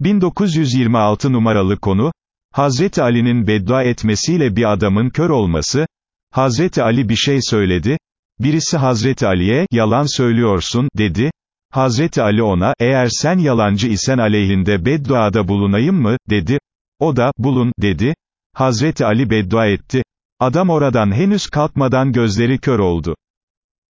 1926 numaralı konu, Hazreti Ali'nin beddua etmesiyle bir adamın kör olması, Hazreti Ali bir şey söyledi, birisi Hazreti Ali'ye, yalan söylüyorsun, dedi, Hazreti Ali ona, eğer sen yalancı isen aleyhinde bedduada bulunayım mı, dedi, o da, bulun, dedi, Hazreti Ali beddua etti, adam oradan henüz kalkmadan gözleri kör oldu.